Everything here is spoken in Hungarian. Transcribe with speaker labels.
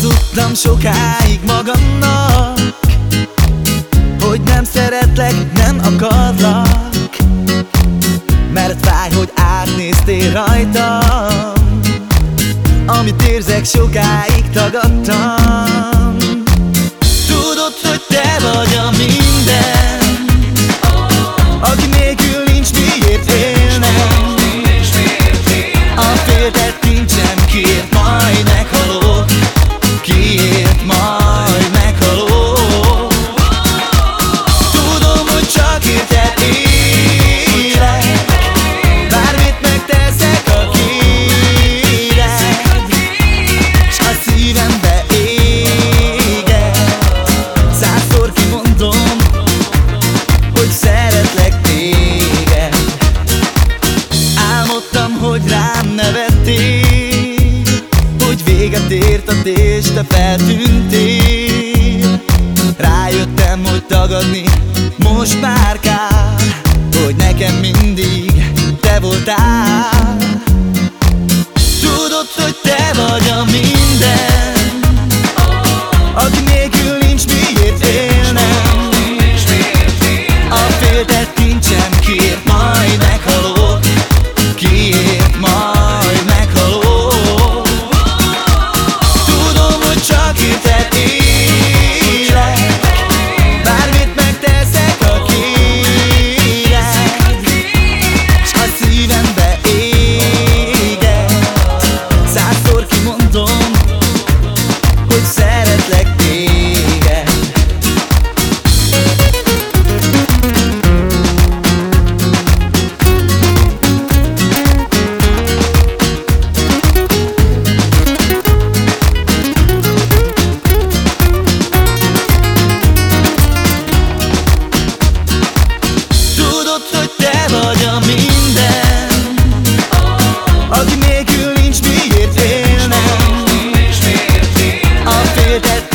Speaker 1: Hazudtam sokáig magamnak Hogy nem szeretlek, nem akarlak Mert fáj, hogy átnéztél rajtam Amit érzek, sokáig tagadtam. Tudod, hogy te vagy a minden. este feltűntél Rájöttem, hogy tagadni most már kár Hogy nekem mindig te voltál. argue that the that